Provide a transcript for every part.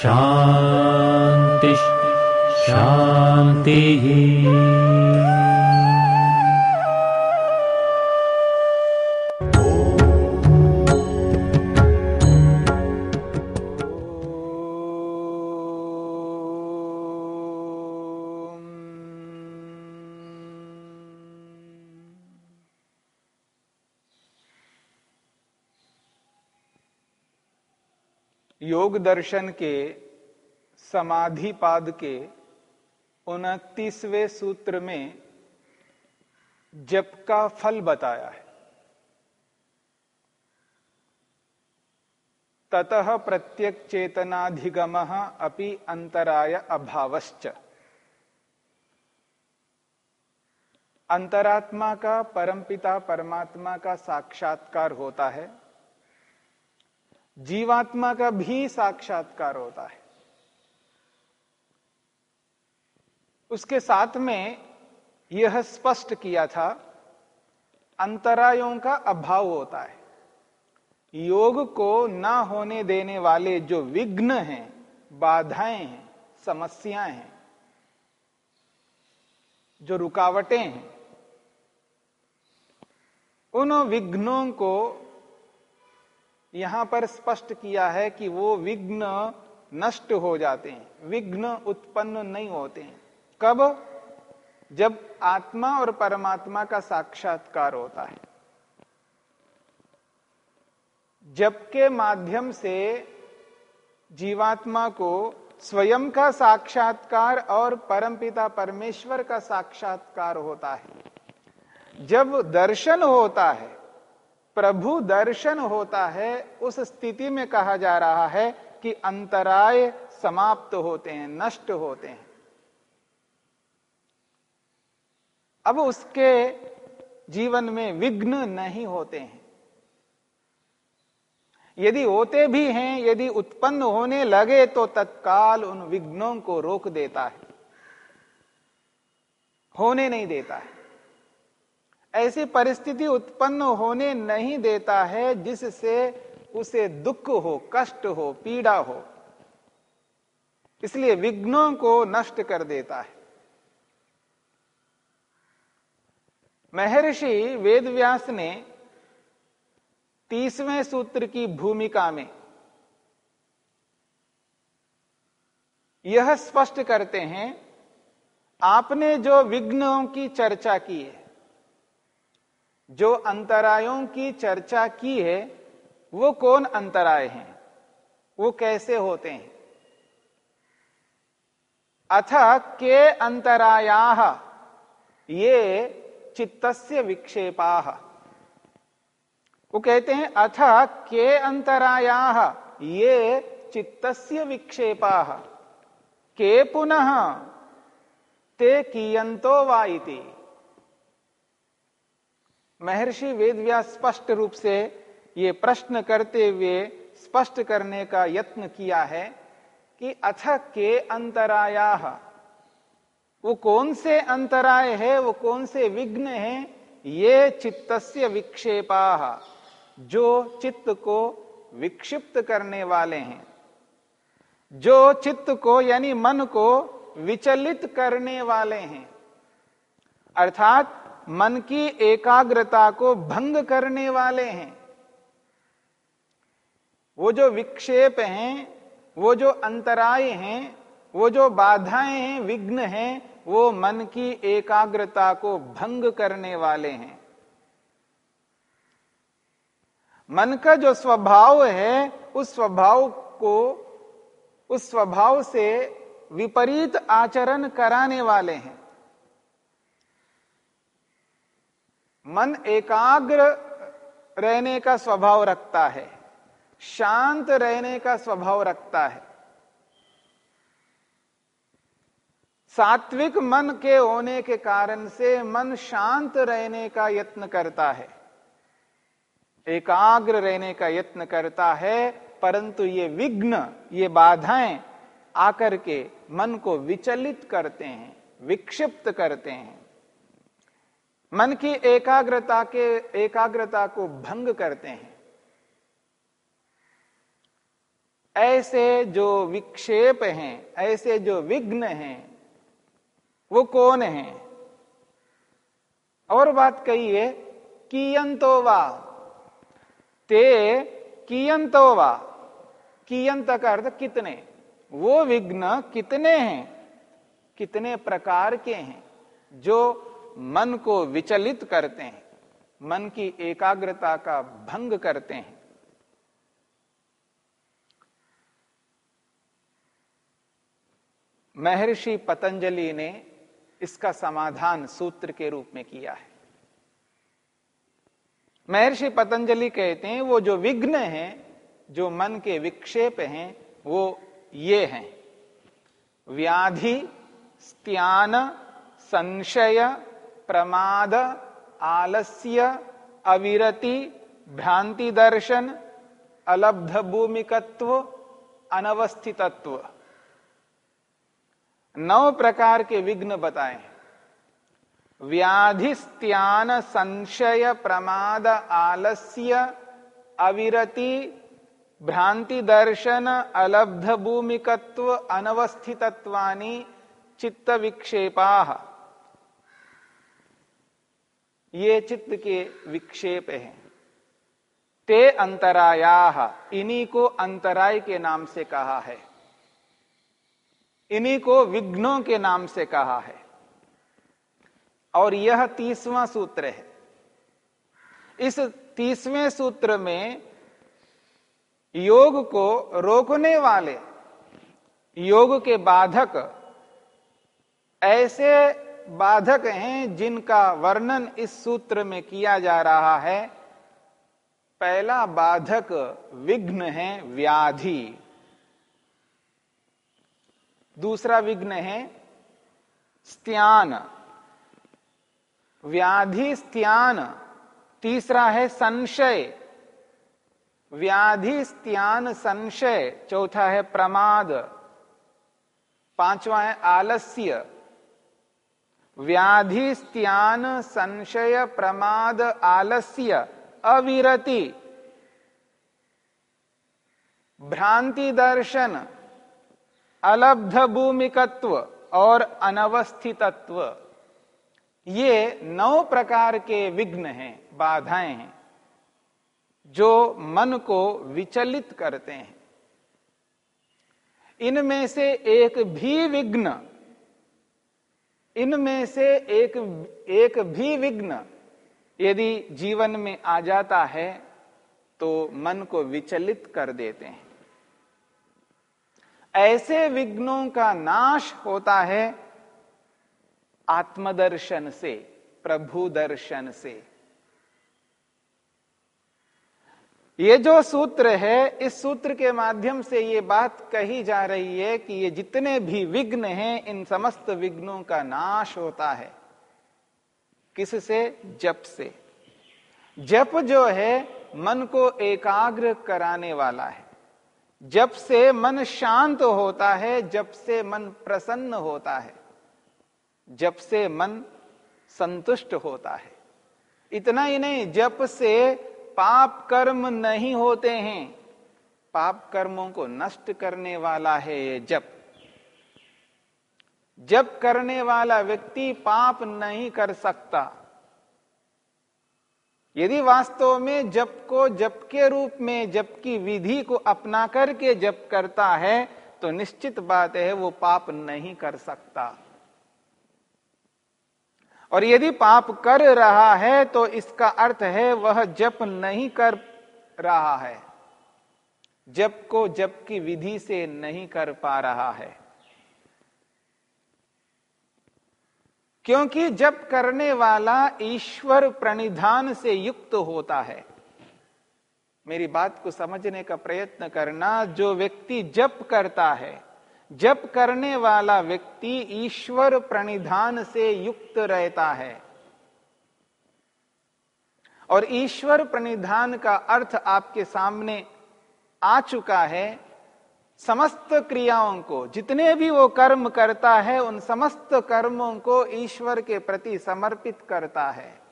शान्तिः शान्तिः योग दर्शन के, समाधि पाद के उनतीसवें सूत्र में जप का फल बताया है। ततः प्रत्यक चेतनाधिगम अपि अंतराय अभावश्च। अंतरात्मा का परमपिता परमात्मा का साक्षात्कार होता है। जीवात्मा का भी साक्षात्कार होता है। उसके साथ में यह स्पष्ट किया था, अंतरायों का अभाव होता है। योग को ना होने देने वाले जो विघ्न हैं, बाधाएँ हैं, समस्याएँ हैं, जो रुकावटें हैं, उन विघ्नों को यहाँ पर स्पष्ट किया है कि वो विघ्न नष्ट हो जाते हैं, विघ्न उत्पन्न नहीं होते हैं। कब? जब आत्मा और परमात्मा का साक्षात्कार होता है। जब के माध्यम से जीवात्मा को स्वयं का साक्षात्कार और परमपिता परमेश्वर का साक्षात्कार होता है। जब दर्शन होता है प्रभु दर्शन होता है, उस स्थिति में कहा जा रहा है कि अंतराय समाप्त होते हैं, नष्ट होते हैं। अब उसके जीवन में विघ्न नहीं होते हैं। यदि होते भी हैं, यदि उत्पन्न होने लगे तो तत्काल उन विघ्नों को रोक देता है। होने नहीं देता है। ऐसी परिस्थिति उत्पन्न होने नहीं देता है जिससे उसे दुख हो, कष्ट हो, पीड़ा हो। इसलिए विघ्नों को नष्ट कर देता है। महर्षि वेदव्यास ने तीसवें सूत्र की भूमिका में यह स्पष्ट करते हैं, आपने जो विघ्नों की चर्चा की है जो अंतरायों की चर्चा की है, वो कौन अंतराय हैं? वो कैसे होते हैं? अथ के अंतराया, ये चित्तस्य विक्षेपा। वो कहते हैं, अथ के अंतराया, ये चित्तस्य विक्षेपा। के पुनः, ते कियंतो वाइती महर्षि वेदव्यास स्पष्ट रूप से ये प्रश्न करते हुए स्पष्ट करने का यत्न किया है कि अथ के अंतराया, वो कौन से अंतराय है, वो कौन से विघ्न है, ये चित्तस्य विक्षेपा, जो चित्त को विक्षिप्त करने वाले हैं। जो चित्त को, यानी मन को विचलित करने वाले हैं। अर्थात मन की एकाग्रता को भंग करने वाले हैं। वो जो विक्षेप हैं, वो जो अंतराय हैं, वो जो बाधाएँ हैं, विघ्न हैं, वो मन की एकाग्रता को भंग करने वाले हैं। मन का जो स्वभाव है, उस स्वभाव को, उस स्वभाव से विपरीत आचरण कराने वाले हैं। मन एकाग्र रहने का स्वभाव रखता है, शांत रहने का स्वभाव रखता है। सात्विक मन के होने के कारण से मन शांत रहने का यत्न करता है, एकाग्र रहने का यत्न करता है, परंतु ये विघ्न, ये बाधाएँ आकर के मन को विचलित करते हैं, विक्षिप्त करते हैं। मन की एकाग्रता के, एकाग्रता को भंग करते हैं। ऐसे जो विक्षेप हैं, ऐसे जो विघ्न हैं, वो कौन है? और बात कही है, कियंतो वा। ते कियंतो वा। कियंत का अर्थ कितने? वो विघ्न कितने हैं? कितने प्रकार के हैं? जो मन को विचलित करते हैं, मन की एकाग्रता का भंग करते हैं। महर्षि पतंजलि ने इसका समाधान सूत्र के रूप में किया है। महर्षि पतंजलि कहते हैं, वो जो विघ्न हैं, जो मन के विक्षेप हैं, वो ये हैं। व्याधि, स्त्यान, संशय प्रमाद, आलस्य, अविरति भ्रांति दर्शन अलब्ध भूमिकत्व अनवस्थितत्व। नौ प्रकार के विघ्न बताए। व्याधिस्त्यान संशय, प्रमाद, आलस्य, अविरति भ्रांति दर्शन अलब्ध भूमिकत्व अनवस्थितत्वानी चित्त विक्षेपा ये चित्त के विक्षेप हैं। ते अंतराया, इन्हीं को अंतराय के नाम से कहा है। इन्हीं को विघ्नों के नाम से कहा है। और यह तीसवां सूत्र है। इस तीसवें सूत्र में योग को रोकने वाले, योग के बाधक, ऐसे बाधक हैं जिनका वर्णन इस सूत्र में किया जा रहा है। पहला बाधक विघ्न है, व्याधि। दूसरा विघ्न है, स्त्यान। व्याधि, स्त्यान। तीसरा है, संशय। व्याधि, स्त्यान, संशय। चौथा है, प्रमाद। पांचवा है, आलस्य। व्याधि स्त्यान संशय प्रमाद आलस्य अविरति। भ्रांति दर्शन, अलब्ध भूमिकत्व और अनवस्थितत्व। ये नौ प्रकार के विघ्न हैं, बाधाएँ हैं, जो मन को विचलित करते हैं। इनमें से एक भी विघ्न इनमें से एक एक भी विघ्न यदि जीवन में आ जाता है तो मन को विचलित कर देते हैं। ऐसे विघ्नों का नाश होता है आत्मदर्शन से प्रभु दर्शन से। ये जो सूत्र है, इस सूत्र के माध्यम से ये बात कही जा रही है कि ये जितने भी विघ्न हैं, इन समस्त विघ्नों का नाश होता है। किससे? जप से। जप जो है, मन को एकाग्र कराने वाला है। जप से मन शांत होता है, जप से मन प्रसन्न होता है। जप से मन संतुष्ट होता है। इतना ही नहीं, जप से पाप कर्म नहीं होते हैं। पाप कर्मों को नष्ट करने वाला है ये जप। जप करने वाला व्यक्ति पाप नहीं कर सकता। यदि वास्तव में जप को जप के रूप में, जप की विधि को अपना करके जप करता है तो निश्चित बात है वो पाप नहीं कर सकता। और यदि पाप कर रहा है तो इसका अर्थ है वह जप नहीं कर रहा है। जप को जप की विधि से नहीं कर पा रहा है। क्योंकि जप करने वाला ईश्वर प्रणिधान से युक्त होता है। मेरी बात को समझने का प्रयत्न करना, जो व्यक्ति जप करता है जप करने वाला व्यक्ति ईश्वर प्रणिधान से युक्त रहता है। और ईश्वर प्रणिधान का अर्थ आपके सामने आ चुका है समस्त क्रियाओं को। जितने भी वो कर्म करता है, उन समस्त कर्मों को ईश्वर के प्रति समर्पित करता है।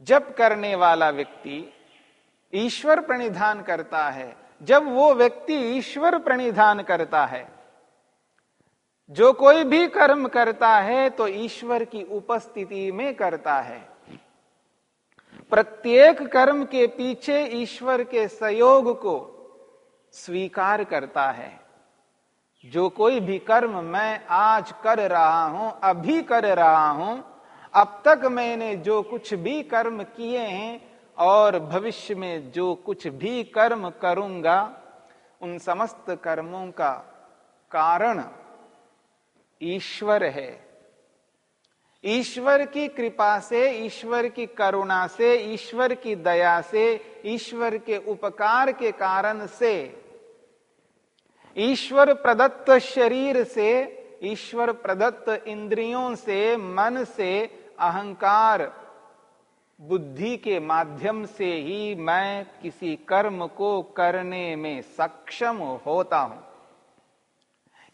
जब करने वाला व्यक्ति ईश्वर प्रणिधान करता है। जब वो व्यक्ति ईश्वर प्रणिधान करता है, जो कोई भी कर्म करता है तो ईश्वर की उपस्थिति में करता है। प्रत्येक कर्म के पीछे ईश्वर के सहयोग को स्वीकार करता है। जो कोई भी कर्म मैं आज कर रहा हूँ, अभी कर रहा हूँ, अब तक मैंने जो कुछ भी कर्म किए हैं और भविष्य में जो कुछ भी कर्म करूँगा, उन समस्त कर्मों का कारण ईश्वर है। ईश्वर की कृपा से, ईश्वर की करुणा से, ईश्वर की दया से, ईश्वर के उपकार के कारण से, ईश्वर प्रदत्त शरीर से, ईश्वर प्रदत्त इंद्रियों से, मन से अहंकार बुद्धि के माध्यम से ही मैं किसी कर्म को करने में सक्षम होता हूँ।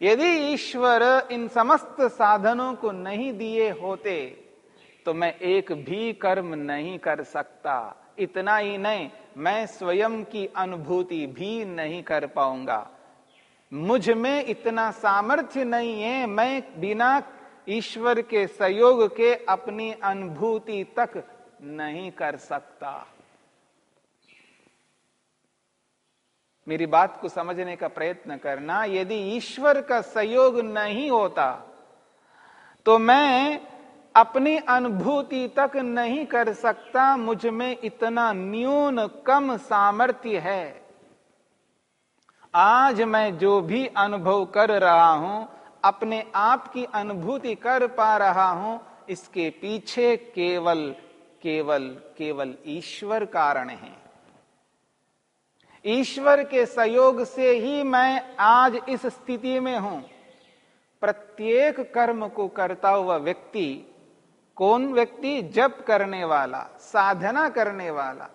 यदि ईश्वर इन समस्त साधनों को नहीं दिए होते तो मैं एक भी कर्म नहीं कर सकता। इतना ही नहीं, मैं स्वयं की अनुभूति भी नहीं कर पाऊँगा। मुझमें इतना सामर्थ्य नहीं है, मैं बिना ईश्वर के सहयोग के अपनी अनुभूति तक नहीं कर सकता। मेरी बात को समझने का प्रयत्न करना, यदि ईश्वर का सहयोग नहीं होता तो मैं अपनी अनुभूति तक नहीं कर सकता, मुझमें इतना न्यून कम सामर्थ्य है। आज मैं जो भी अनुभव कर रहा हूँ, अपने आप की अनुभूति कर पा रहा हूँ, इसके पीछे केवल केवल केवल ईश्वर कारण है। ईश्वर के सहयोग से ही मैं आज इस स्थिति में हूँ। प्रत्येक कर्म को करता हुआ व्यक्ति, कौन व्यक्ति जप करने वाला, साधना करने वाला,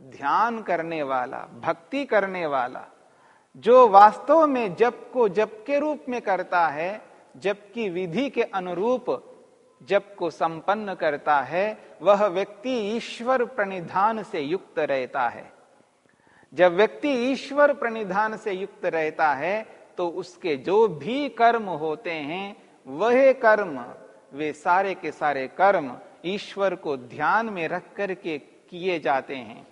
ध्यान करने वाला, भक्ति करने वाला, जो वास्तव में जप को जप के रूप में करता है, जप की विधि के अनुरूप जप को संपन्न करता है, वह व्यक्ति ईश्वर प्रणिधान से युक्त रहता है। जब व्यक्ति ईश्वर प्रणिधान से युक्त रहता है तो उसके जो भी कर्म होते हैं, वह कर्म, वे सारे के सारे कर्म ईश्वर को ध्यान में रख करके किए जाते हैं।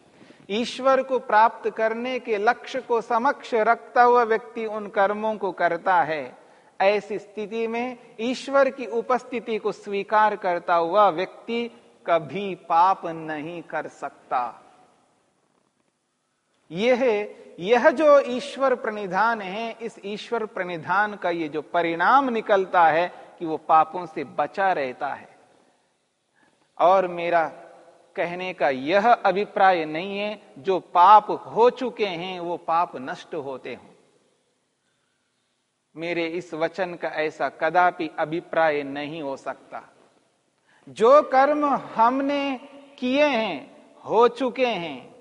ईश्वर को प्राप्त करने के लक्ष्य को समक्ष रखता हुआ व्यक्ति उन कर्मों को करता है। ऐसी स्थिति में ईश्वर की उपस्थिति को स्वीकार करता हुआ व्यक्ति कभी पाप नहीं कर सकता। यह यह जो ईश्वर प्रणिधान है, इस ईश्वर प्रणिधान का ये जो परिणाम निकलता है कि वो पापों से बचा रहता है। और मेरा कहने का यह अभिप्राय नहीं है, जो पाप हो चुके हैं, वो पाप नष्ट होते हों। मेरे इस वचन का ऐसा कदापि अभिप्राय नहीं हो सकता। जो कर्म हमने किए हैं, हो चुके हैं,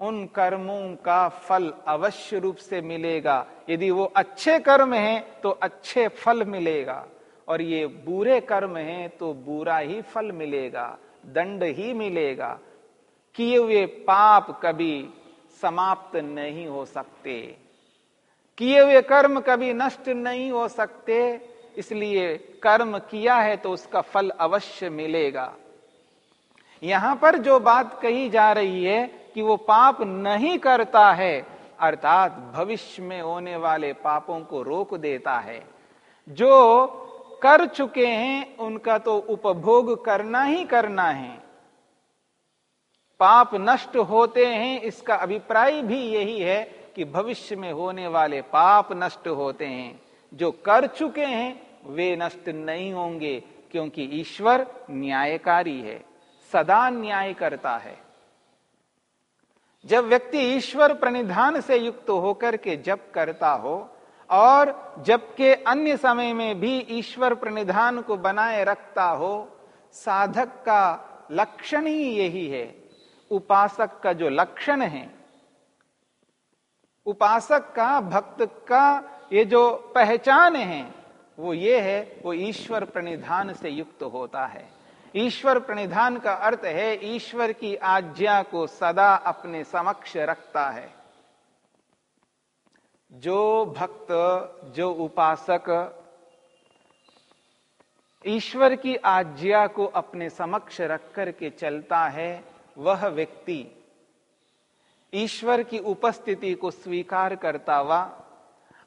उन कर्मों का फल अवश्य रूप से मिलेगा। यदि वो अच्छे कर्म हैं तो अच्छे फल मिलेगा। और ये बुरे कर्म हैं तो बुरा ही फल मिलेगा, दंड ही मिलेगा। किए हुए पाप कभी समाप्त नहीं हो सकते। किए हुए कर्म कभी नष्ट नहीं हो सकते, इसलिए कर्म किया है तो उसका फल अवश्य मिलेगा। यहाँ पर जो बात कही जा रही है कि वो पाप नहीं करता है, अर्थात भविष्य में होने वाले पापों को रोक देता है। जो कर चुके हैं, उनका तो उपभोग करना ही करना है। पाप नष्ट होते हैं, इसका अभिप्राय भी यही है कि भविष्य में होने वाले पाप नष्ट होते हैं। जो कर चुके हैं, वे नष्ट नहीं होंगे, क्योंकि ईश्वर न्यायकारी है, सदा न्याय करता है। जब व्यक्ति ईश्वर प्रणिधान से युक्त होकर के जप करता हो, और जबकि अन्य समय में भी ईश्वर प्रणिधान को बनाए रखता हो, साधक का लक्षण ही यही है। उपासक का जो लक्षण है उपासक का, भक्त का ये जो पहचान है, वो ये है, वो ईश्वर प्रणिधान से युक्त होता है। ईश्वर प्रणिधान का अर्थ है, ईश्वर की आज्ञा को सदा अपने समक्ष रखता है। जो भक्त, जो उपासक ईश्वर की आज्ञा को अपने समक्ष रख करके चलता है, वह व्यक्ति ईश्वर की उपस्थिति को स्वीकार करता हुआ,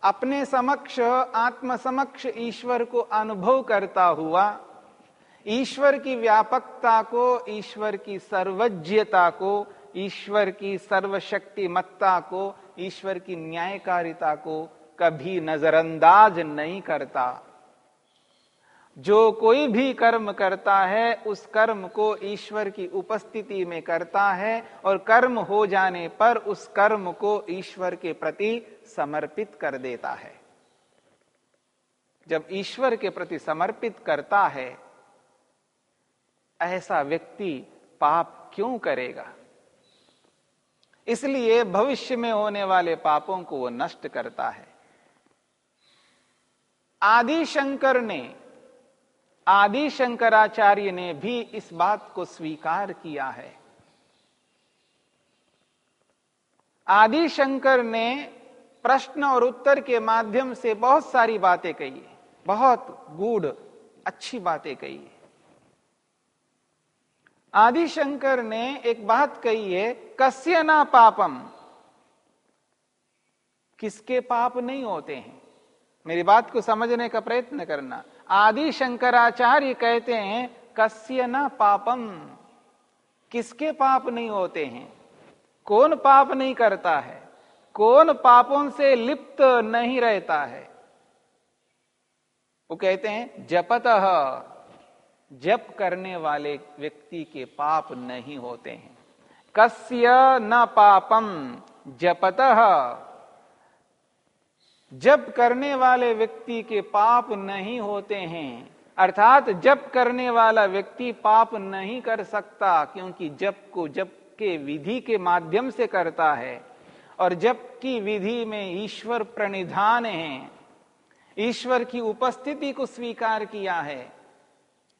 अपने समक्ष, आत्म समक्ष ईश्वर को अनुभव करता हुआ, ईश्वर की व्यापकता को, ईश्वर की सर्वज्ञता को, ईश्वर की सर्वशक्तिमत्ता को, ईश्वर की न्यायकारिता को कभी नजरअंदाज नहीं करता। जो कोई भी कर्म करता है, उस कर्म को ईश्वर की उपस्थिति में करता है और कर्म हो जाने पर उस कर्म को ईश्वर के प्रति समर्पित कर देता है। जब ईश्वर के प्रति समर्पित करता है, ऐसा व्यक्ति पाप क्यों करेगा? इसलिए भविष्य में होने वाले पापों को वो नष्ट करता है। आदि शंकर ने आदि शंकराचार्य ने भी इस बात को स्वीकार किया है। आदि शंकर ने प्रश्न और उत्तर के माध्यम से बहुत सारी बातें कही बहुत गूढ़, अच्छी बातें कही आदि शंकर ने एक बात कही है, कस्य ना पापम। किसके पाप नहीं होते हैं? मेरी बात को समझने का प्रयत्न करना। आदि शंकराचार्य कहते हैं, कस्य न पापम? किसके पाप नहीं होते हैं? कौन पाप नहीं करता है? कौन पापों से लिप्त नहीं रहता है? वो कहते हैं, जपत। जप करने वाले व्यक्ति के पाप नहीं होते हैं। कस्य न पापम? जपत। जप करने वाले व्यक्ति के पाप नहीं होते हैं, अर्थात जब करने वाला व्यक्ति पाप नहीं कर सकता, क्योंकि जब को जब के विधि के माध्यम से करता है, और जप की विधि में ईश्वर प्रणिधान है, ईश्वर की उपस्थिति को स्वीकार किया है,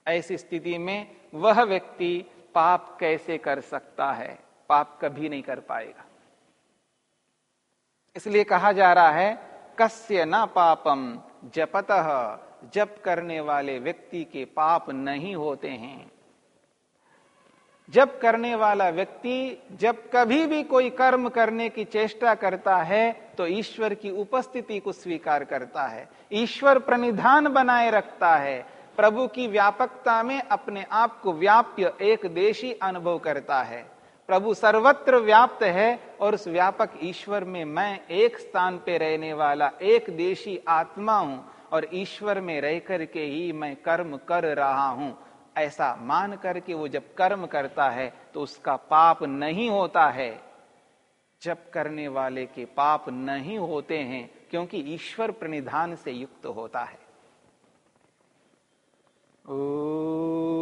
ऐसी स्थिति में वह व्यक्ति पाप कैसे कर सकता है? पाप कभी नहीं कर पाएगा। इसलिए कहा जा रहा है कस्य न पापम जपत, जप करने वाले व्यक्ति के पाप नहीं होते हैं। जब करने वाला व्यक्ति, जब कभी भी कोई कर्म करने की चेष्टा करता है तो ईश्वर की उपस्थिति को स्वीकार करता है। ईश्वर प्रणिधान बनाए रखता है। प्रभु की व्यापकता में अपने आप को व्याप्य एक देशी अनुभव करता है। प्रभु सर्वत्र व्याप्त है और उस व्यापक ईश्वर में मैं एक स्थान पे रहने वाला एक देशी आत्मा हूँ और ईश्वर में रह करके ही मैं कर्म कर रहा हूँ। ऐसा मान करके वो जब कर्म करता है तो उसका पाप नहीं होता है। जब करने वाले के पाप नहीं होते हैं, क्योंकि ईश्वर प्रणिधान से युक्त होता है। ओ...